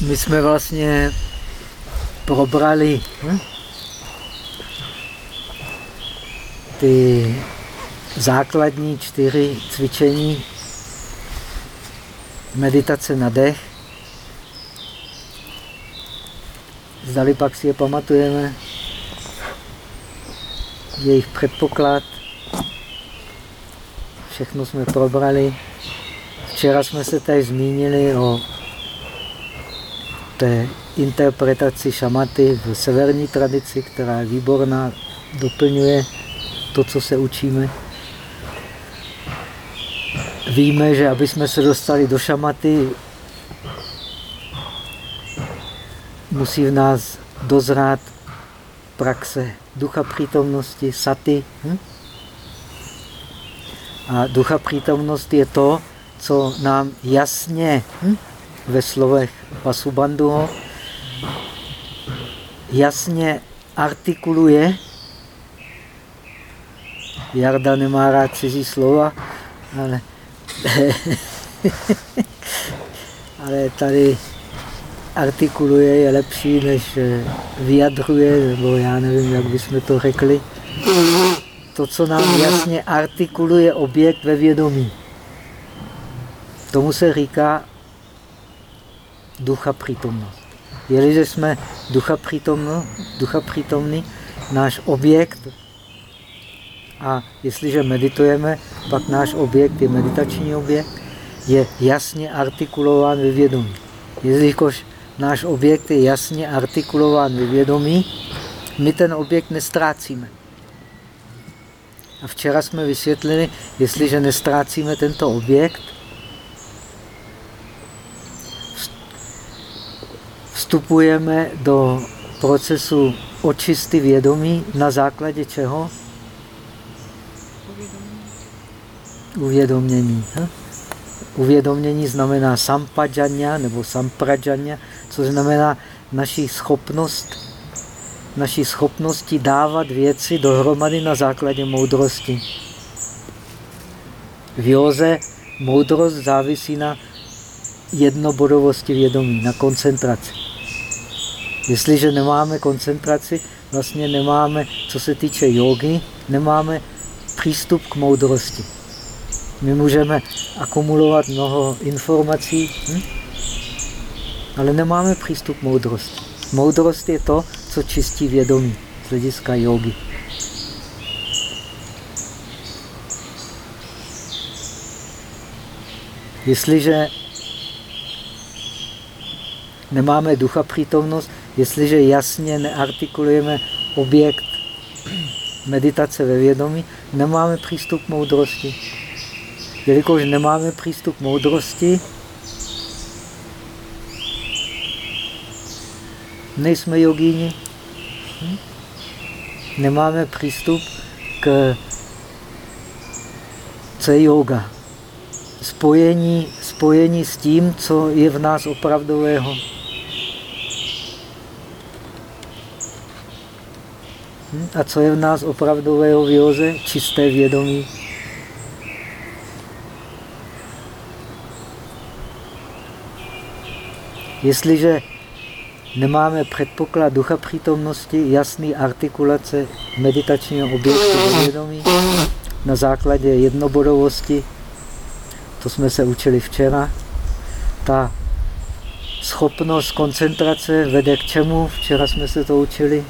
my jsme vlastně probrali hm? ty základní čtyři cvičení meditace na dech. Zdali pak si je pamatujeme, jejich předpoklad, všechno jsme probrali. Včera jsme se tady zmínili o té interpretaci šamaty v severní tradici, která je výborná, doplňuje to, co se učíme. Víme, že aby jsme se dostali do šamaty, musí v nás dozrát praxe ducha přítomnosti, saty. Hm? A ducha přítomnost je to, co nám jasně hm? Ve slovech Vasubandhuho jasně artikuluje. Jarda nemá rád cizí slova, ale, ale tady artikuluje je lepší, než eh, vyjadřuje, nebo já nevím, jak bychom to řekli. To, co nám jasně artikuluje objekt ve vědomí. Tomu se říká ducha přítomnost. Jeliže jsme ducha, přítomno, ducha přítomný, náš objekt, a jestliže meditujeme, pak náš objekt je meditační objekt, je jasně artikulován ve vědomí. Jelikož náš objekt je jasně artikulován ve vědomí, my ten objekt nestrácíme. A včera jsme vysvětlili, jestliže nestrácíme tento objekt, vstupujeme do procesu očisty vědomí na základě čeho? Uvědomění. Uvědomění znamená sampadžanya nebo sampradžanya, což znamená naší schopnost, naší schopnosti dávat věci dohromady na základě moudrosti. V józe moudrost závisí na jednobodovosti vědomí, na koncentraci. Jestliže nemáme koncentraci, vlastně nemáme, co se týče jogy, nemáme přístup k moudrosti. My můžeme akumulovat mnoho informací, hm? ale nemáme přístup k moudrosti. Moudrost je to, co čistí vědomí z hlediska jogy. Jestliže nemáme ducha přítomnost, jestliže jasně neartikulujeme objekt meditace ve vědomí, nemáme přístup k moudrosti. Jelikož nemáme přístup k moudrosti, nejsme jogíni, hm? nemáme přístup k co je yoga. Spojení, spojení s tím, co je v nás opravdového. A co je v nás opravdového v? Čisté vědomí. Jestliže nemáme předpoklad ducha přítomnosti, jasný artikulace meditačního objektu vědomí na základě jednobodovosti, to jsme se učili včera, ta schopnost koncentrace vede k čemu? Včera jsme se to učili.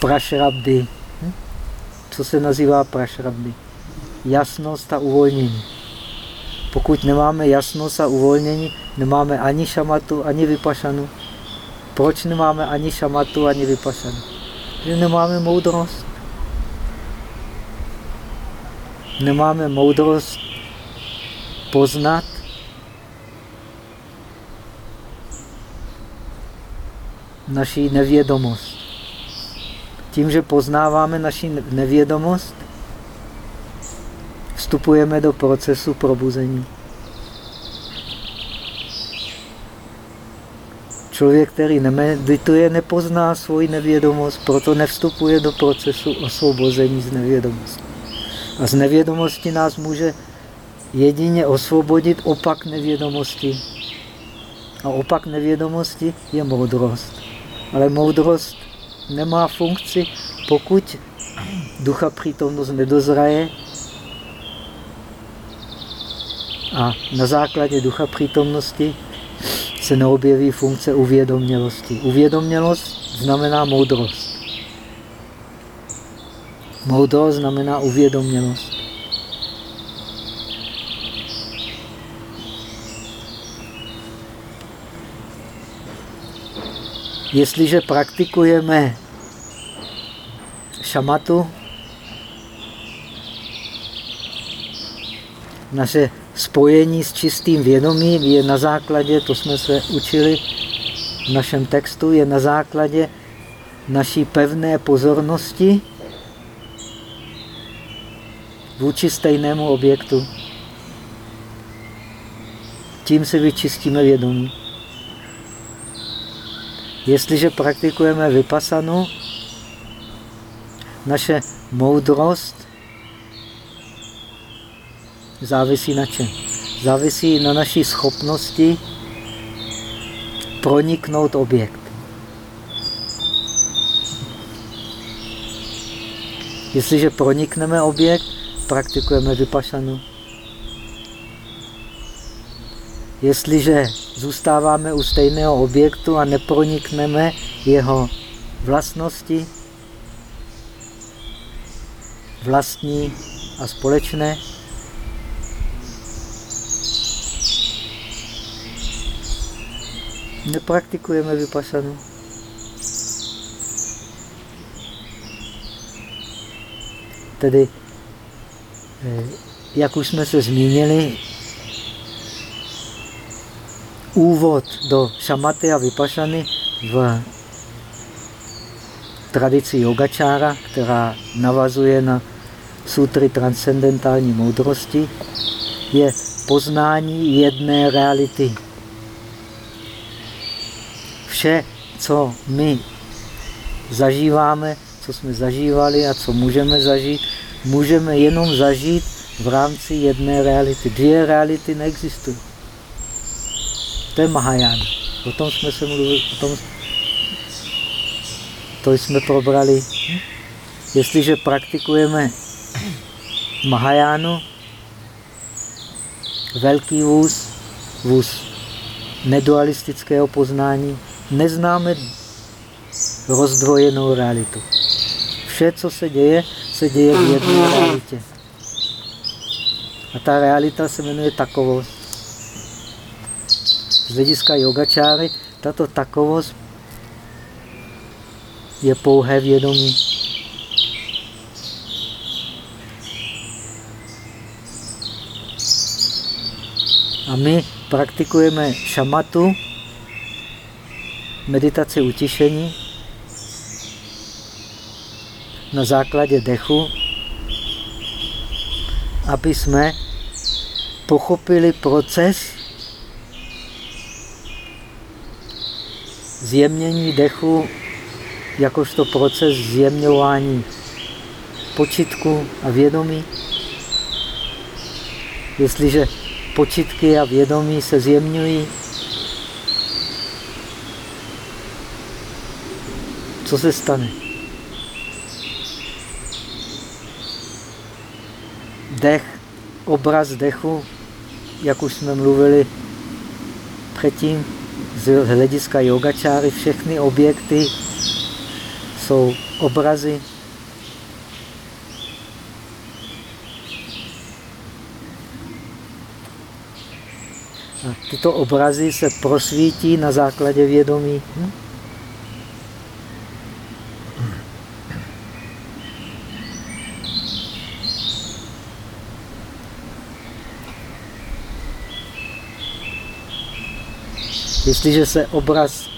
Prašrabdy. Hm? Co se nazývá prašrabdy? Jasnost a uvolnění. Pokud nemáme jasnost a uvolnění, nemáme ani šamatu, ani vypašanu. Proč nemáme ani šamatu, ani vypašanu? Že nemáme moudrost. Nemáme moudrost poznat naší nevědomost. Tím, že poznáváme naši nevědomost, vstupujeme do procesu probuzení. Člověk, který nemedituje, nepozná svoji nevědomost, proto nevstupuje do procesu osvobození z nevědomosti. A z nevědomosti nás může jedině osvobodit opak nevědomosti. A opak nevědomosti je moudrost. Ale moudrost nemá funkci, pokud ducha přítomnost nedozraje a na základě ducha přítomnosti se neobjeví funkce uvědomělosti. Uvědomělost znamená moudrost. Moudrost znamená uvědomělost. Jestliže praktikujeme šamatu, naše spojení s čistým vědomím je na základě, to jsme se učili v našem textu, je na základě naší pevné pozornosti vůči stejnému objektu. Tím se vyčistíme vědomí. Jestliže praktikujeme vypasanu, naše moudrost závisí na čem? Závisí na naší schopnosti proniknout objekt. Jestliže pronikneme objekt, praktikujeme vypašanu. Jestliže zůstáváme u stejného objektu a nepronikneme jeho vlastnosti, vlastní a společné, nepraktikujeme vypasanu. Tedy, eh, jak už jsme se zmínili, úvod do šamaty a vypašany v tradici yogačára, která navazuje na sutry transcendentální moudrosti, je poznání jedné reality. Vše, co my zažíváme, co jsme zažívali a co můžeme zažít, můžeme jenom zažít v rámci jedné reality. Dvě reality neexistují. To je Mahaján. O tom jsme se mluvili, o tom, to jsme probrali. Jestliže praktikujeme Mahajánu, velký vůz, vůz nedualistického poznání, neznáme rozdvojenou realitu. Vše, co se děje, se děje v jedné realitě. A ta realita se jmenuje takovost z hlediska yogačáry tato takovost je pouhé vědomí. A my praktikujeme šamatu, meditaci utišení na základě dechu, aby jsme pochopili proces zjemnění dechu jakožto proces zjemňování počitku a vědomí. Jestliže počitky a vědomí se zjemňují, co se stane? Dech, obraz dechu, jak už jsme mluvili předtím, z hlediska yogačáry všechny objekty jsou obrazy. A tyto obrazy se prosvítí na základě vědomí. Hm? Jestliže se obraz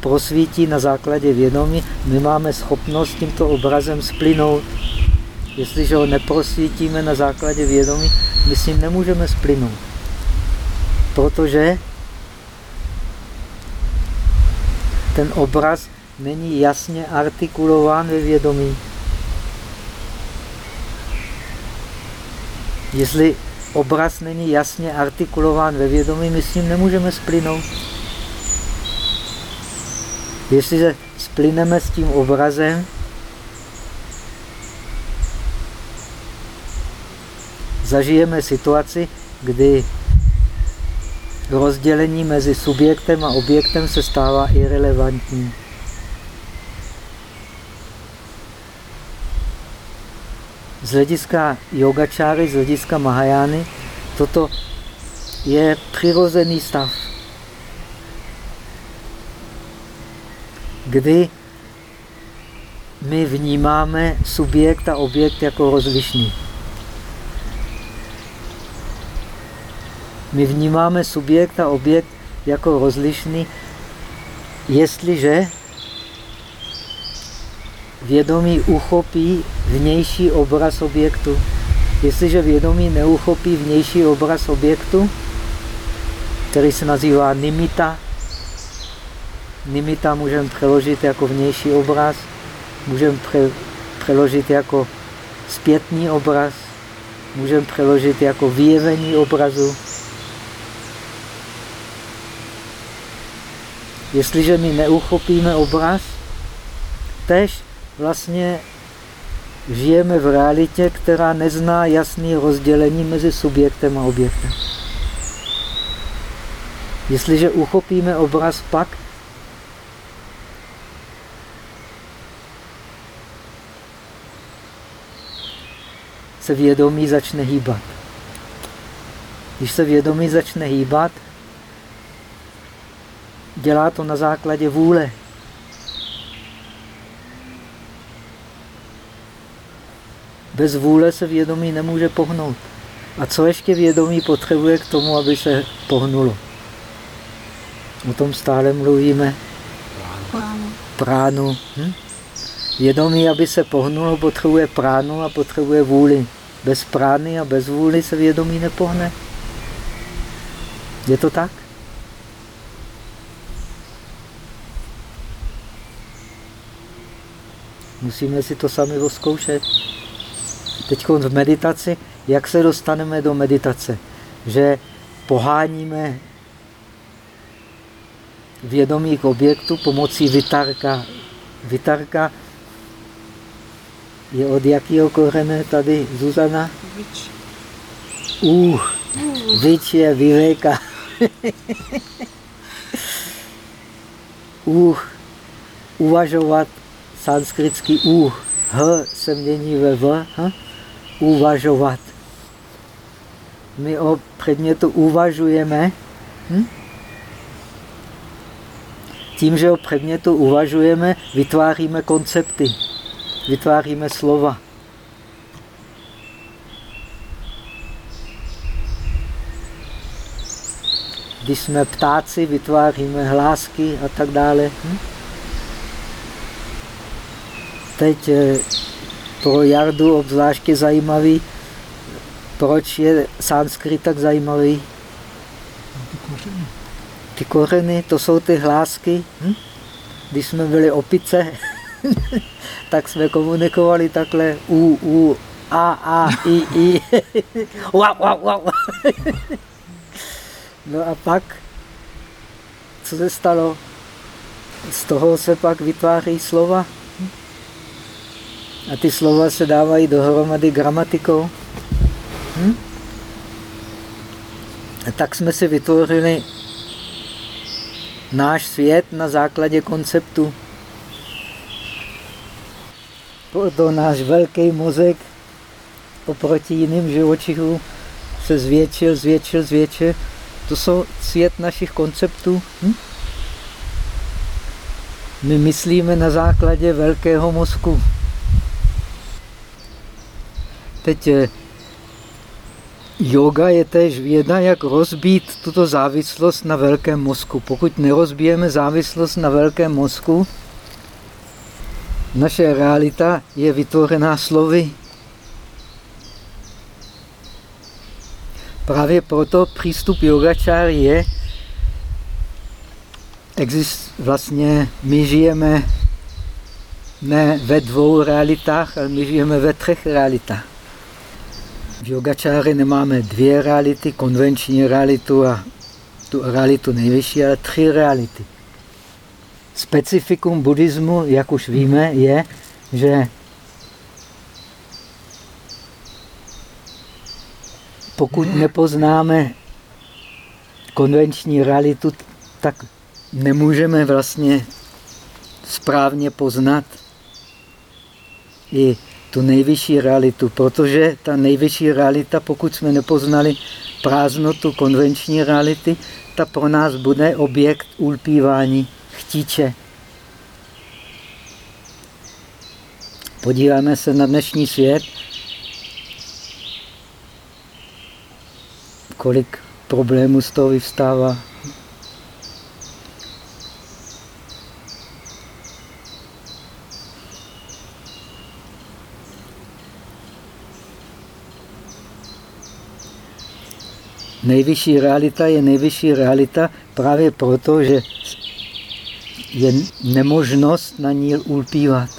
prosvítí na základě vědomí, my máme schopnost tímto obrazem splynout. Jestliže ho neprosvítíme na základě vědomí, my s ním nemůžeme splynout. Protože ten obraz není jasně artikulován ve vědomí. Jestli obraz není jasně artikulován ve vědomí, my s ním nemůžeme splynout. Jestliže splyneme s tím obrazem, zažijeme situaci, kdy rozdělení mezi subjektem a objektem se stává irrelevantní. Z hlediska yogačáry, z hlediska Mahajány, toto je přirozený stav, kdy my vnímáme subjekt a objekt jako rozlišný. My vnímáme subjekt a objekt jako rozlišný, jestliže vědomí uchopí vnější obraz objektu. Jestliže vědomí neuchopí vnější obraz objektu, který se nazývá nimita, nimita můžeme přeložit jako vnější obraz, můžeme pře přeložit jako zpětný obraz, můžeme přeložit jako vyjevení obrazu. Jestliže my neuchopíme obraz, tež vlastně žijeme v realitě, která nezná jasný rozdělení mezi subjektem a objektem. Jestliže uchopíme obraz, pak se vědomí začne hýbat. Když se vědomí začne hýbat, dělá to na základě vůle. Bez vůle se vědomí nemůže pohnout. A co ještě vědomí potřebuje k tomu, aby se pohnulo? O tom stále mluvíme. Pránu. pránu. Hm? Vědomí, aby se pohnulo, potřebuje pránu a potřebuje vůli. Bez prány a bez vůli se vědomí nepohne. Je to tak? Musíme si to sami oskoušet. Teď v meditaci, jak se dostaneme do meditace? Že poháníme vědomí k objektu pomocí vytarka. Vytarka je od jakého kořene tady Zuzana? Vič. Uh, vič je vyvéka. uh, uvažovat sanskritský uh, h se mění ve v, ha? uvažovat. My o předmětu uvažujeme. Hm? Tím, že o předmětu uvažujeme, vytváříme koncepty, vytváříme slova. Když jsme ptáci, vytváříme hlásky a tak dále. Hm? Teď eh, pro Jardu obzvláště zajímavý, proč je sanskrit tak zajímavý. Ty kořeny, to jsou ty hlásky. Hm? Když jsme byli opice, tak jsme komunikovali takhle u, u, a, a, i, i. wow, wow, wow. no a pak, co se stalo? Z toho se pak vytváří slova. A ty slova se dávají dohromady gramatikou. Hm? A tak jsme si vytvořili náš svět na základě konceptu. Proto náš velký mozek oproti jiným živočichům se zvětšil, zvětšil, zvětšil. To jsou svět našich konceptů. Hm? My myslíme na základě velkého mozku. Teď eh, yoga je též věda, jak rozbít tuto závislost na velkém mozku. Pokud nerozbijeme závislost na velkém mozku, naše realita je vytvořená slovy. Právě proto přístup yogačár je, exist, vlastně my žijeme ne ve dvou realitách, ale my žijeme ve třech realitách. V yogačáře nemáme dvě reality, konvenční realitu a tu realitu nejvyšší, ale tři reality. Specifikum buddhismu, jak už víme, je, že pokud nepoznáme konvenční realitu, tak nemůžeme vlastně správně poznat i tu nejvyšší realitu, protože ta nejvyšší realita, pokud jsme nepoznali prázdnotu konvenční reality, ta pro nás bude objekt ulpívání chtíče. Podíváme se na dnešní svět, kolik problémů z toho vyvstává. Nejvyšší realita je nejvyšší realita právě proto, že je nemožnost na ní ulpívat.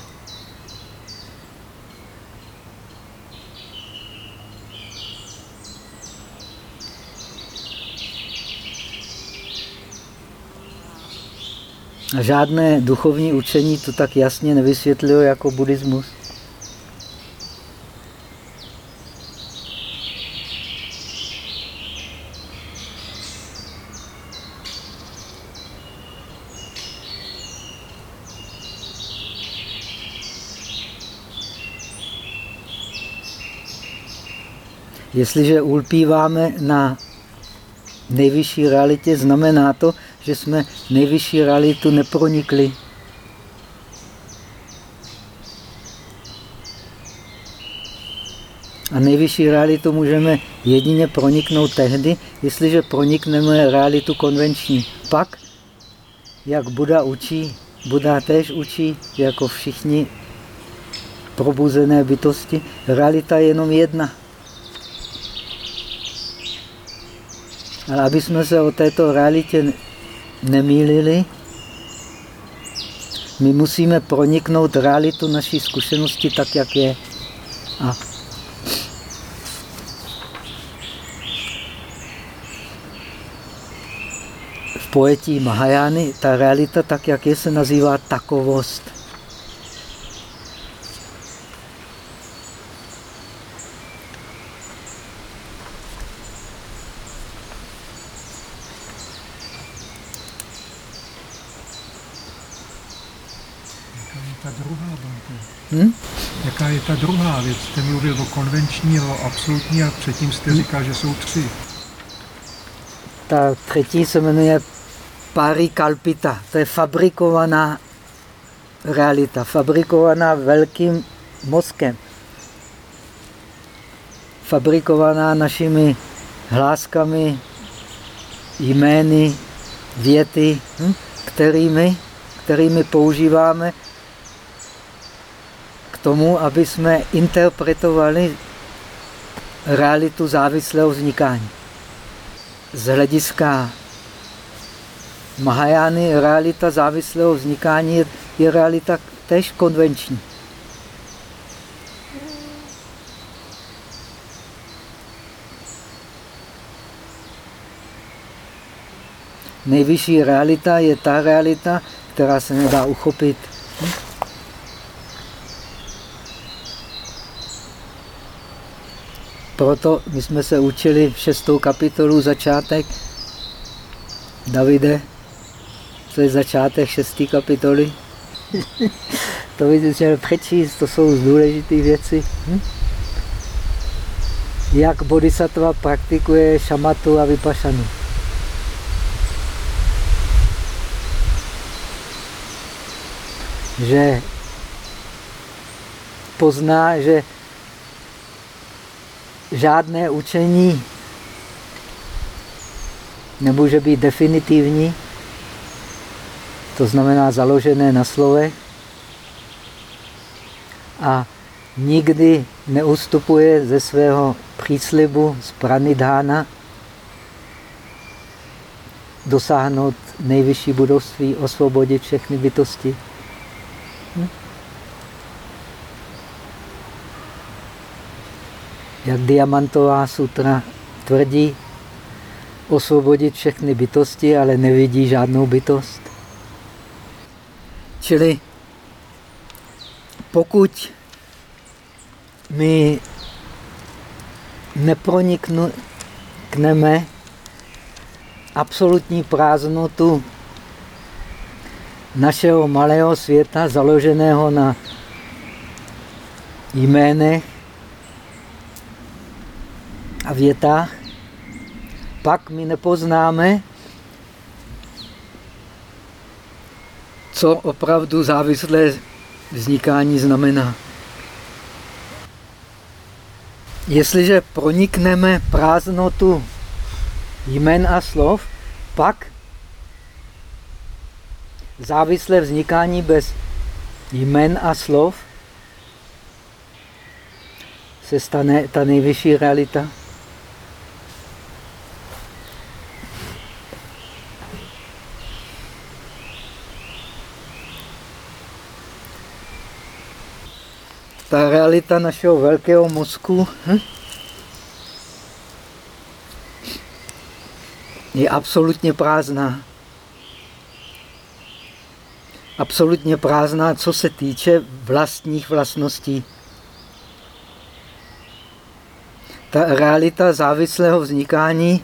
A žádné duchovní učení to tak jasně nevysvětlilo jako buddhismus. Jestliže ulpíváme na nejvyšší realitě, znamená to, že jsme nejvyšší realitu nepronikli. A nejvyšší realitu můžeme jedině proniknout tehdy, jestliže pronikneme realitu konvenční. Pak, jak Buda učí, Buda též učí, jako všichni probuzené bytosti, realita je jenom jedna. Ale aby jsme se o této realitě nemýlili, my musíme proniknout realitu naší zkušenosti tak, jak je. A v pojetí Mahajány ta realita tak, jak je, se nazývá takovost. Hm? Jaká je ta druhá věc? Jste mluvil o konvenční, o absolutní a předtím jste říkal, že jsou tři. Ta třetí se jmenuje parikalpita. To je fabrikovaná realita, fabrikovaná velkým mozkem. Fabrikovaná našimi hláskami, jmény, věty, hm? kterými, kterými používáme tomu, aby jsme interpretovali realitu závislého vznikání. Z hlediska Mahajány realita závislého vznikání je, je realita tež konvenční. Nejvyšší realita je ta realita, která se nedá uchopit. Hm? Proto my jsme se učili v šestou kapitolu začátek. Davide, co je začátek šesté kapitoly? to by měl přečíst, to jsou důležité věci. Hm? Jak bodhisattva praktikuje šamatu a vypašanu. Že pozná, že žádné učení nemůže být definitivní, to znamená založené na slovech a nikdy neustupuje ze svého příslibu z pranidhána dosáhnout nejvyšší budovství, osvobodit všechny bytosti. Jak Diamantová sutra tvrdí, osvobodit všechny bytosti, ale nevidí žádnou bytost. Čili pokud my nepronikneme absolutní prázdnotu našeho malého světa, založeného na jménech a větách, pak my nepoznáme, co opravdu závislé vznikání znamená. Jestliže pronikneme prázdnotu jmen a slov, pak závislé vznikání bez jmen a slov se stane ta nejvyšší realita. Ta realita našeho velkého mozku hm, je absolutně prázdná. Absolutně prázdná, co se týče vlastních vlastností. Ta realita závislého vznikání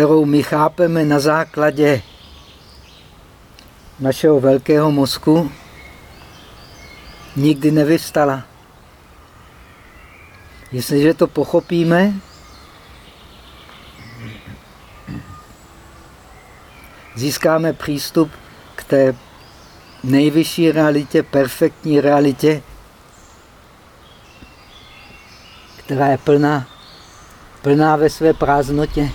kterou my chápeme na základě našeho velkého mozku nikdy nevystala. Jestliže to pochopíme, získáme přístup k té nejvyšší realitě, perfektní realitě, která je plná, plná ve své prázdnotě.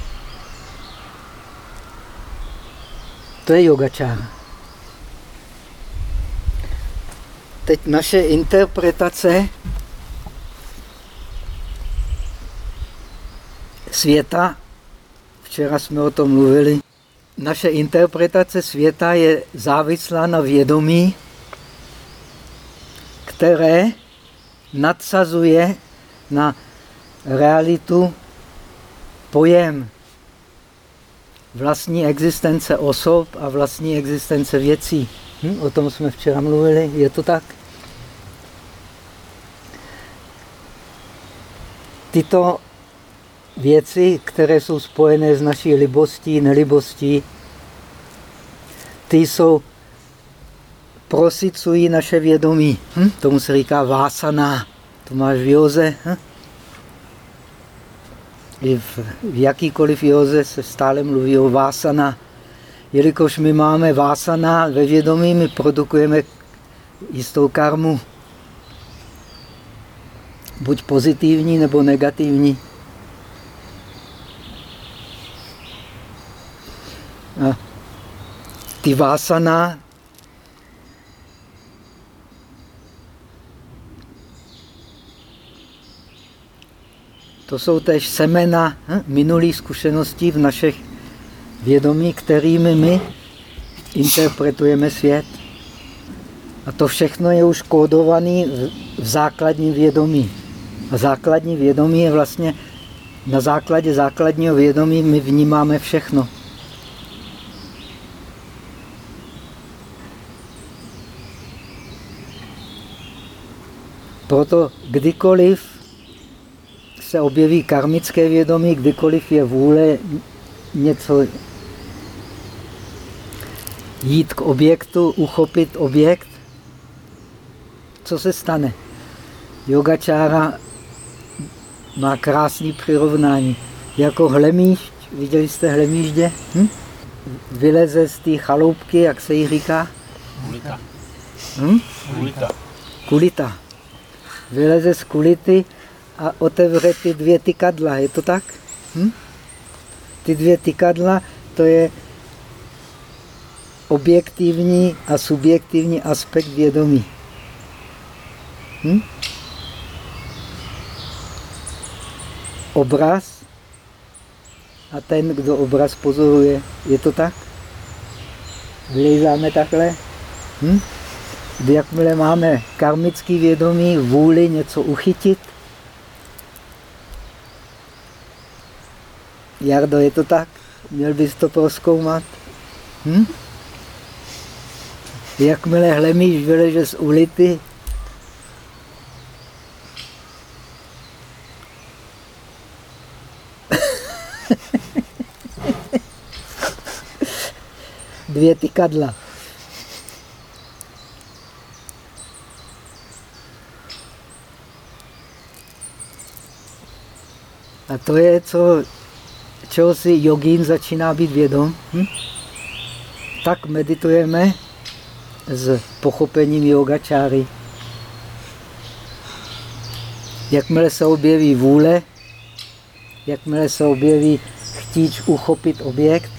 To je yogačára. Teď naše interpretace světa, včera jsme o tom mluvili, naše interpretace světa je závislá na vědomí, které nadsazuje na realitu pojem vlastní existence osob a vlastní existence věcí. Hm? O tom jsme včera mluvili, je to tak? Tyto věci, které jsou spojené s naší libostí, nelibostí, ty jsou prosicují naše vědomí. Hm? Tomu se říká vásana. To máš v józe. Hm? I v, v jakýkoliv józe se stále mluví o vásana. Jelikož my máme vásana ve vědomí, my produkujeme jistou karmu. Buď pozitivní nebo negativní. A ty vásana to jsou tež semena hm, minulých zkušeností v našich vědomí, kterými my interpretujeme svět. A to všechno je už kódované v základním vědomí. A základní vědomí je vlastně, na základě základního vědomí my vnímáme všechno. Proto kdykoliv se objeví karmické vědomí, kdykoliv je vůle něco jít k objektu, uchopit objekt, co se stane? Yogačára má krásný přirovnání. Jako hlemíšť, viděli jste hlemíždě? Hm? Vyleze z té chaloupky, jak se jí říká? Kulita. Hm? Kulita. Kulita. Vyleze z kulity a otevře ty dvě tykadla, je to tak? Hm? Ty dvě tykadla, to je objektivní a subjektivní aspekt vědomí. Hm? Obraz a ten, kdo obraz pozoruje. Je to tak? Vylejzáme takhle? Hm? Jakmile máme karmický vědomí, vůli něco uchytit, Jardo, je to tak? Měl bys to proskoumat? Hm? Jakmile hlemíš vyleže z ulity, dvě tykadla. A to je, co, čeho si jogín začíná být vědom. Hm? Tak meditujeme s pochopením yogačáry. Jakmile se objeví vůle, jakmile se objeví chtíč uchopit objekt,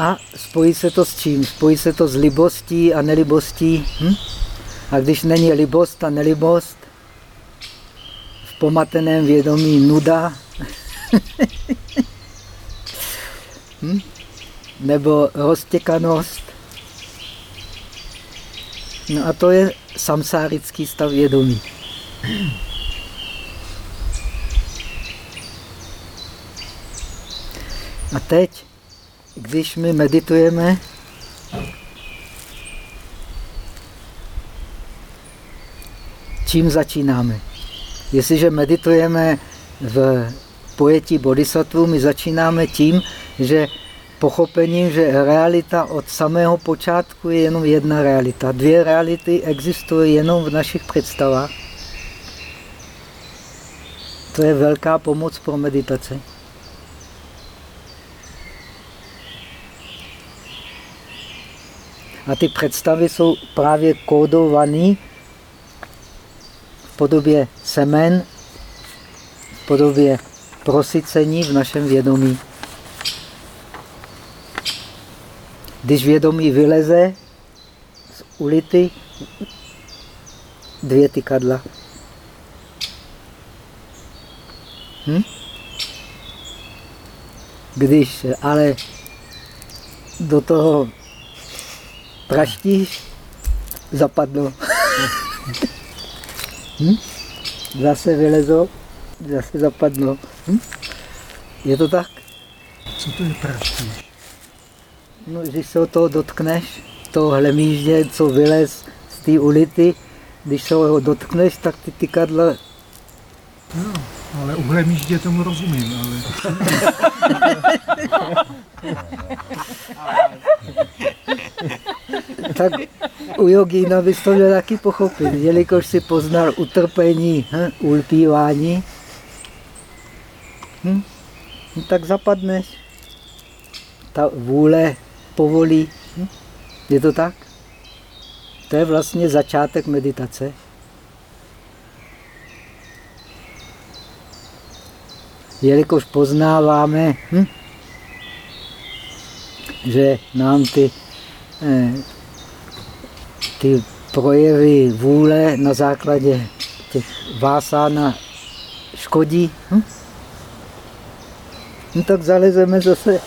a spojí se to s čím? Spojí se to s libostí a nelibostí. Hm? A když není libost a nelibost, v pomateném vědomí nuda, hm? nebo roztěkanost. No a to je samsárický stav vědomí. A teď, když my meditujeme, čím začínáme? Jestliže meditujeme v pojetí bodhisattva, my začínáme tím, že pochopením, že realita od samého počátku je jenom jedna realita. Dvě reality existují jenom v našich představách. To je velká pomoc pro meditaci. A ty představy jsou právě kódované v podobě semen, v podobě prosycení v našem vědomí. Když vědomí vyleze z ulity, dvě tykadla. Hm? Když ale do toho praštíš, zapadlo. hm? Zase vylezlo, zase zapadlo. Hm? Je to tak? Co to je praštíš? No, když se o toho dotkneš, toho hlemíždě, co vylez z té ulity, když se ho dotkneš, tak ty tykadla... No, ale u hlemíždě tomu rozumím, ale... tak u jogína bys to měl taky pochopit, jelikož si poznal utrpení, hm, ulpívání, hm, no tak zapadneš. Ta vůle povolí. Hm? Je to tak? To je vlastně začátek meditace. Jelikož poznáváme, hm? že nám ty, eh, ty projevy vůle na základě těch vásána škodí, hm? No tak zalezeme zase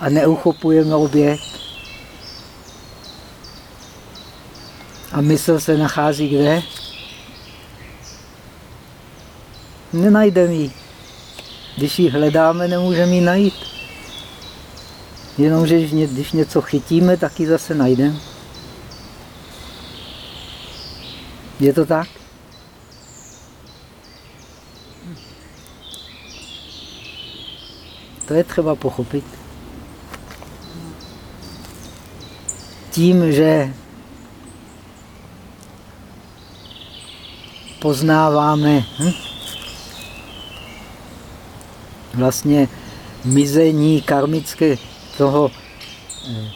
a neuchopujeme objekt. A mysl se nachází kde? Nenajdeme ji. Když ji hledáme, nemůžeme ji najít. Jenomže když něco chytíme, tak ji zase najdeme. Je to tak? To je třeba pochopit. Tím, že poznáváme hm? vlastně mizení karmické toho eh,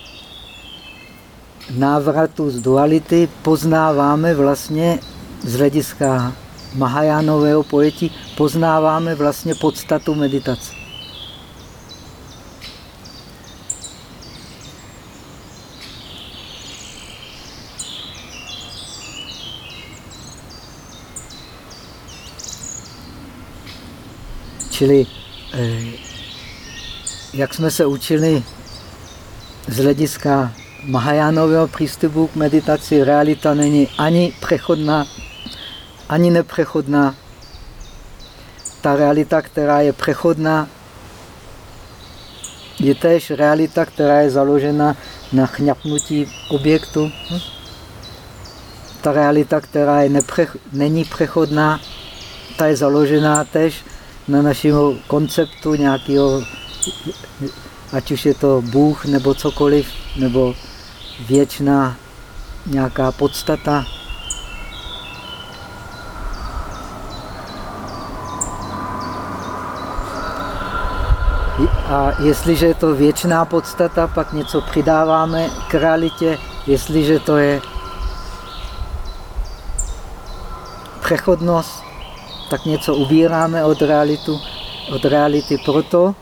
návratu z duality, poznáváme vlastně z hlediska Mahajánového pojetí, poznáváme vlastně podstatu meditace. Čili, eh, jak jsme se učili z hlediska Mahajánového přístupu k meditaci, realita není ani přechodná, ani neprechodná. Ta realita, která je přechodná, je též realita, která je založena na chňapnutí objektu. Ta realita, která je nepřech, není přechodná, ta je založená tež na našem konceptu nějakého, ať už je to Bůh nebo cokoliv, nebo věčná nějaká podstata. A jestliže je to věčná podstata, pak něco přidáváme k realitě. Jestliže to je přechodnost, tak něco ubíráme od, realitu, od reality. Proto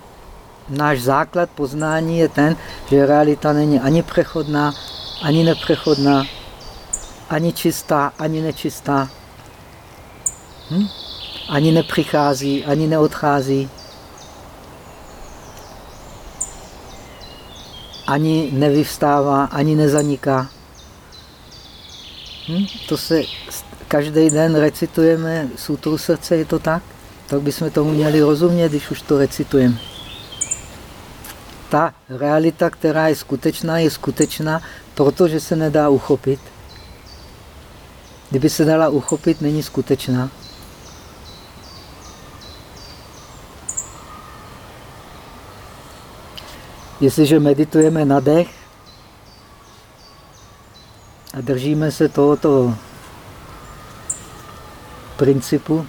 náš základ poznání je ten, že realita není ani přechodná, ani nepřechodná, ani čistá, ani nečistá. Hm? Ani nepřichází, ani neodchází. Ani nevyvstává, ani nezaniká. Hm? To se každý den recitujeme sutru srdce, je to tak? Tak bychom tomu měli rozumět, když už to recitujeme. Ta realita, která je skutečná, je skutečná, protože se nedá uchopit. Kdyby se dala uchopit, není skutečná. Jestliže meditujeme na dech a držíme se tohoto principu,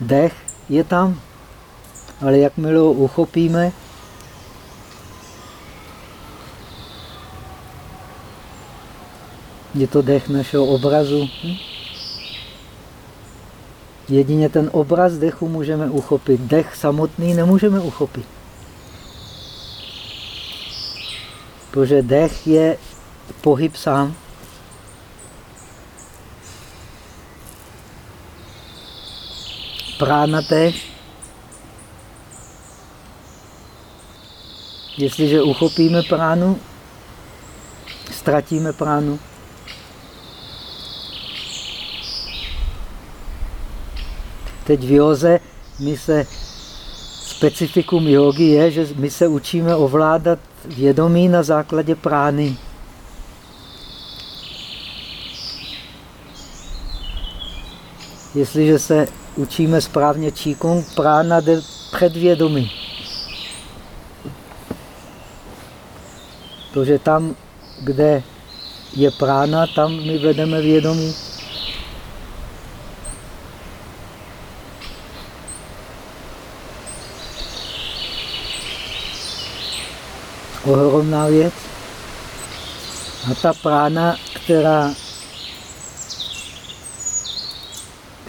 dech je tam, ale jakmile ho uchopíme, je to dech našeho obrazu. Jedině ten obraz dechu můžeme uchopit. Dech samotný nemůžeme uchopit. Protože dech je pohyb sám. Prána tež. Jestliže uchopíme pránu, ztratíme pránu. Teď v józe my se, specifikum jogy je, že my se učíme ovládat vědomí na základě prány. Jestliže se učíme správně číkung, prána jde před vědomí. Protože tam, kde je prána, tam my vedeme vědomí. ohromná věc. A ta prána, která,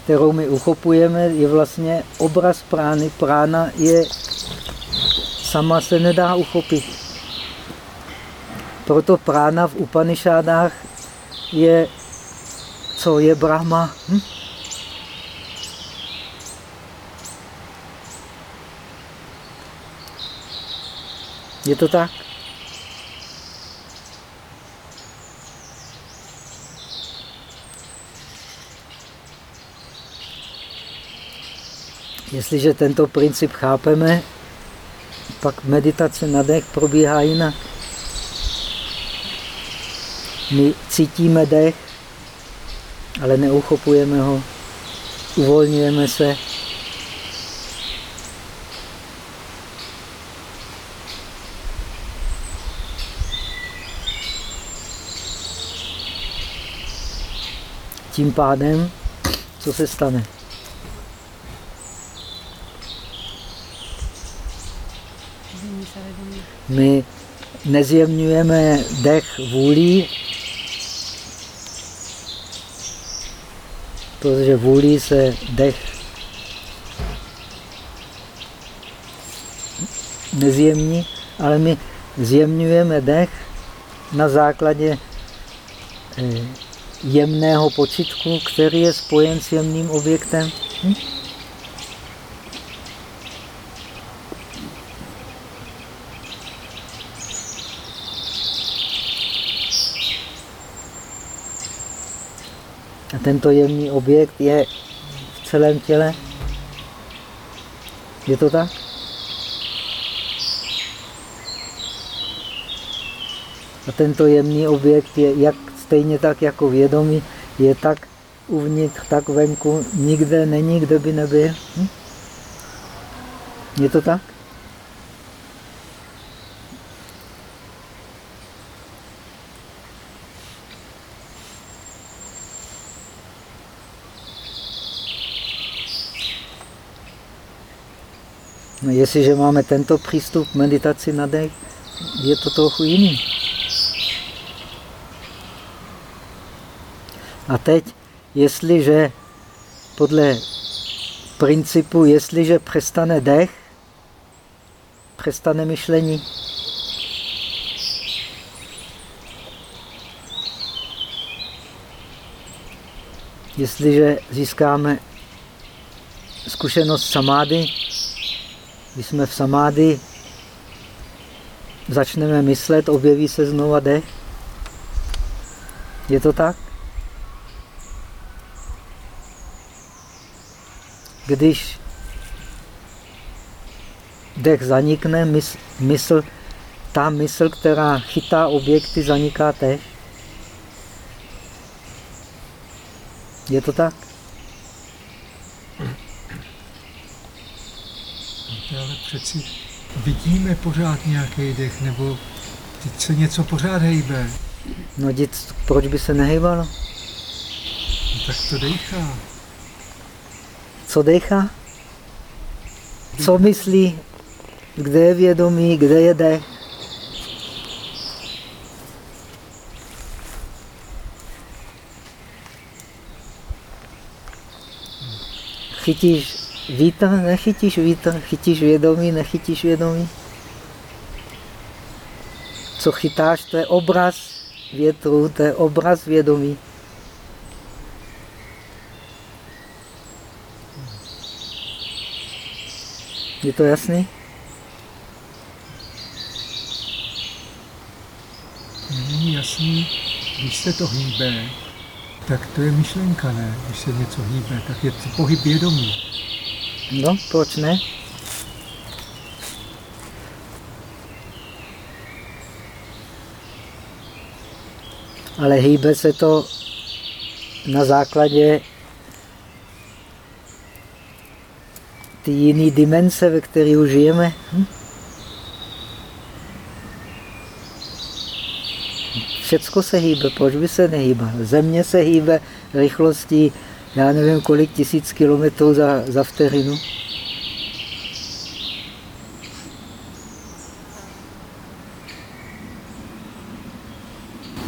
kterou my uchopujeme, je vlastně obraz prány. Prána je, sama se nedá uchopit. Proto prána v Upanishádách je, co je Brahma. Hm? Je to tak? Jestliže tento princip chápeme, pak meditace na dech probíhá jinak. My cítíme dech, ale neuchopujeme ho, uvolňujeme se. Tím pádem, co se stane? My nezjemňujeme dech vůlí, protože vůlí se dech nezjemní, ale my zjemňujeme dech na základě eh, jemného počitku, který je spojen s jemným objektem. Hm? Tento jemný objekt je v celém těle. Je to tak? A tento jemný objekt je jak, stejně tak jako vědomí, je tak uvnitř, tak venku, nikde není, kde by nebyl. Hm? Je to tak? Jestliže máme tento přístup k meditaci na dech, je to trochu jiný. A teď, jestliže podle principu, jestliže přestane dech, přestane myšlení. Jestliže získáme zkušenost samády, když jsme v samády, začneme myslet, objeví se znova dech. Je to tak? Když dech zanikne, mysl, mysl, ta mysl, která chytá objekty, zaniká tež. Je to tak? Ale přeci vidíme pořád nějaký dech, nebo teď se něco pořád hejbe. No dět, proč by se nehejbalo? No, tak to dejchá. Co dechá? Co myslí? Kde je vědomí? Kde je dech? Chytíš vítr, nechytíš vítr, chytíš vědomí, nechytíš vědomí. Co chytáš, to je obraz větru, to je obraz vědomí. Je to jasný? Není jasný, když se to hýbe, tak to je myšlenka, ne? Když se něco hýbe, tak je to pohyb vědomí. No, proč ne? Ale hýbe se to na základě ty jiné dimenze, ve které už žijeme. Hm? Všecko se hýbe, proč by se nehýbalo? Země se hýbe rychlostí, já nevím, kolik tisíc kilometrů za, za vteřinu.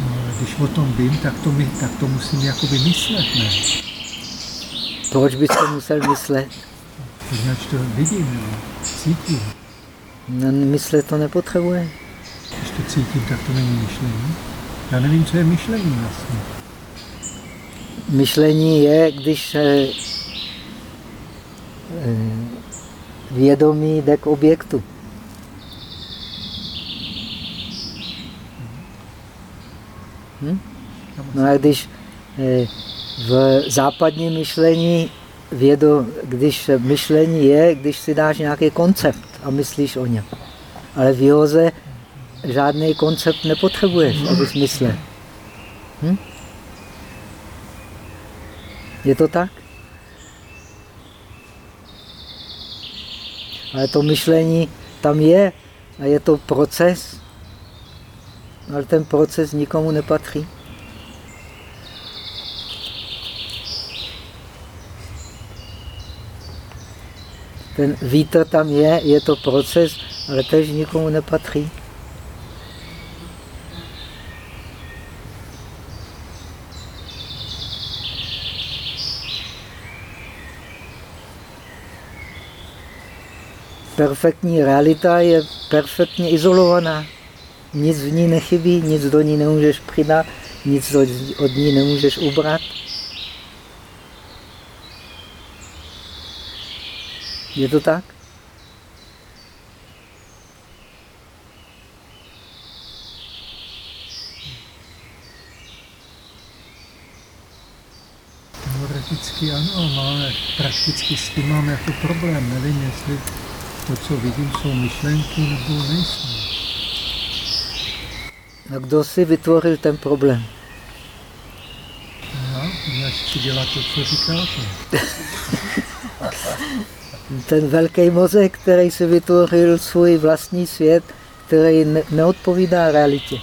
No, když o tom vím, tak to, my, tak to musím jakoby myslet, ne? Proč bys to musel myslet? Protože to vidím, cítím. No, myslet to nepotřebuje. Když to cítím, tak to není myšlení. Já nevím, co je myšlení vlastně. Myšlení je, když eh, vědomí jde k objektu. Hm? No a když eh, v západním myšlení vědo, když myšlení je, když si dáš nějaký koncept a myslíš o něm. Ale v józe žádný koncept nepotřebuješ, abys myslel. Hm? Je to tak? Ale to myšlení tam je a je to proces, ale ten proces nikomu nepatří. Ten vítr tam je, je to proces, ale tež nikomu nepatří. Perfektní realita je perfektně izolovaná. Nic v ní nechybí, nic do ní nemůžeš přidat, nic od ní nemůžeš ubrat. Je to tak? Teoreticky ano, máme, prakticky s tím mám jako problém. Nevím, jestli to, co vidím, jsou myšlenky nebo nejsou. A kdo si vytvořil ten problém? No, máš si dělat to, co říkáte. ten velký mozek, který si vytvořil svůj vlastní svět, který ne neodpovídá realitě.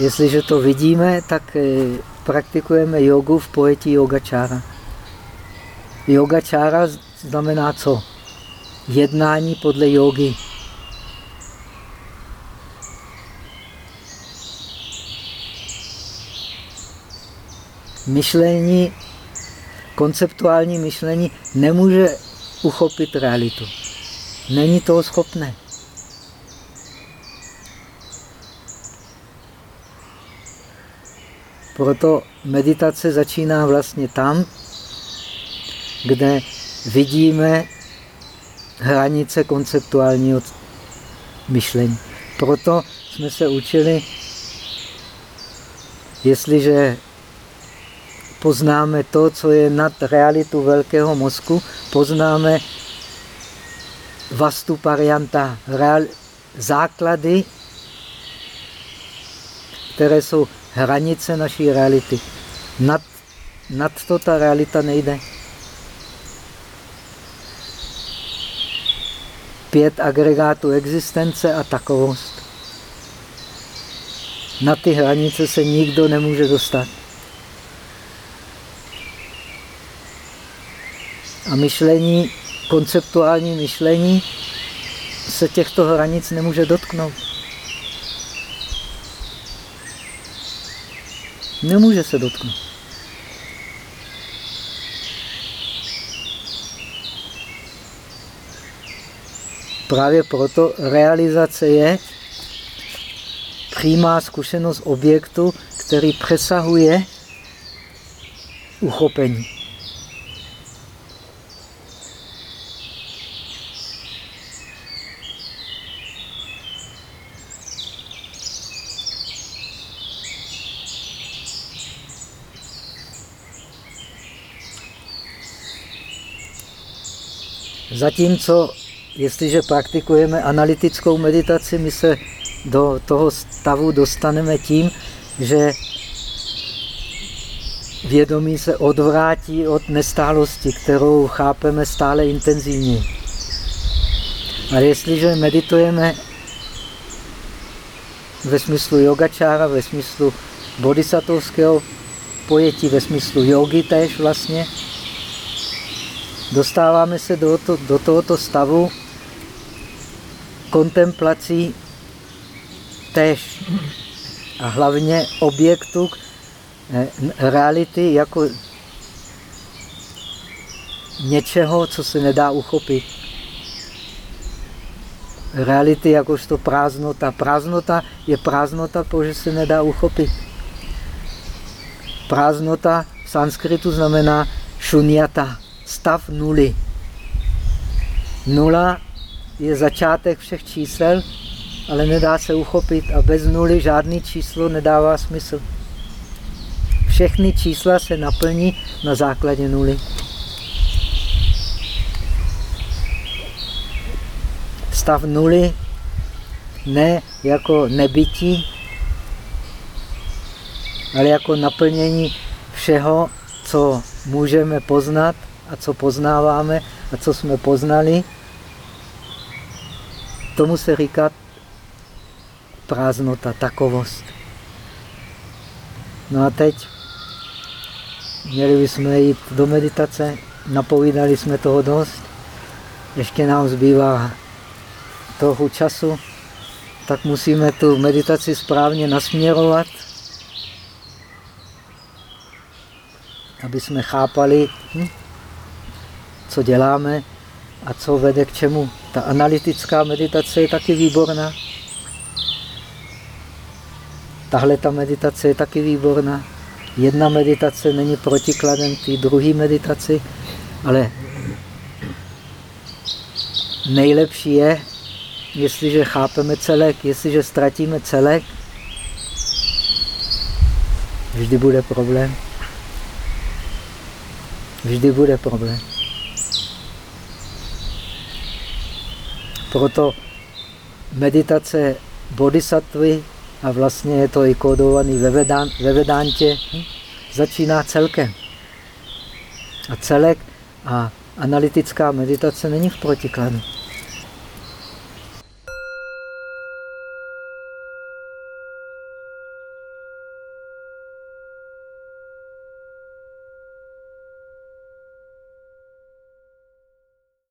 Jestliže to vidíme, tak eh, praktikujeme jogu v pojetí yogačára. Yogačára znamená co? Jednání podle jogy. Myšlení, konceptuální myšlení nemůže uchopit realitu. Není toho schopné. Proto meditace začíná vlastně tam, kde vidíme hranice konceptuálního myšlení. Proto jsme se učili, jestliže poznáme to, co je nad realitu velkého mozku, poznáme vastu parianta, real, základy, které jsou hranice naší reality. Nad, nad to ta realita nejde. Pět agregátů existence a takovost. Na ty hranice se nikdo nemůže dostat. A myšlení, konceptuální myšlení se těchto hranic nemůže dotknout. Nemůže se dotknout. Právě proto realizace je přímá zkušenost objektu, který přesahuje uchopení. Zatímco, jestliže praktikujeme analytickou meditaci, my se do toho stavu dostaneme tím, že vědomí se odvrátí od nestálosti, kterou chápeme stále intenzivně. A jestliže meditujeme ve smyslu yogačára, ve smyslu bodhisattvského pojetí, ve smyslu jogy též vlastně, dostáváme se do, to, do tohoto stavu kontemplací též a hlavně objektu eh, reality jako něčeho, co se nedá uchopit. Reality jakožto prázdnota. Prázdnota je prázdnota, protože se nedá uchopit. Prázdnota v sanskritu znamená šunyata stav nuly. Nula je začátek všech čísel, ale nedá se uchopit a bez nuly žádný číslo nedává smysl. Všechny čísla se naplní na základě nuly. Stav nuly ne jako nebytí, ale jako naplnění všeho, co můžeme poznat a co poznáváme a co jsme poznali, tomu se říká prázdnota, takovost. No a teď měli bychom jít do meditace, napovídali jsme toho dost, ještě nám zbývá trochu času, tak musíme tu meditaci správně nasměrovat, aby jsme chápali, hm, co děláme a co vede k čemu. Ta analytická meditace je taky výborná. tahle ta meditace je taky výborná. Jedna meditace není protikladem té druhé meditaci, ale nejlepší je, jestliže chápeme celek, jestliže ztratíme celek, vždy bude problém. Vždy bude problém. Proto meditace bodhisattvy, a vlastně je to i kódovaný ve, vedán, ve Vedántě, začíná celkem. A celek a analytická meditace není v protikladu.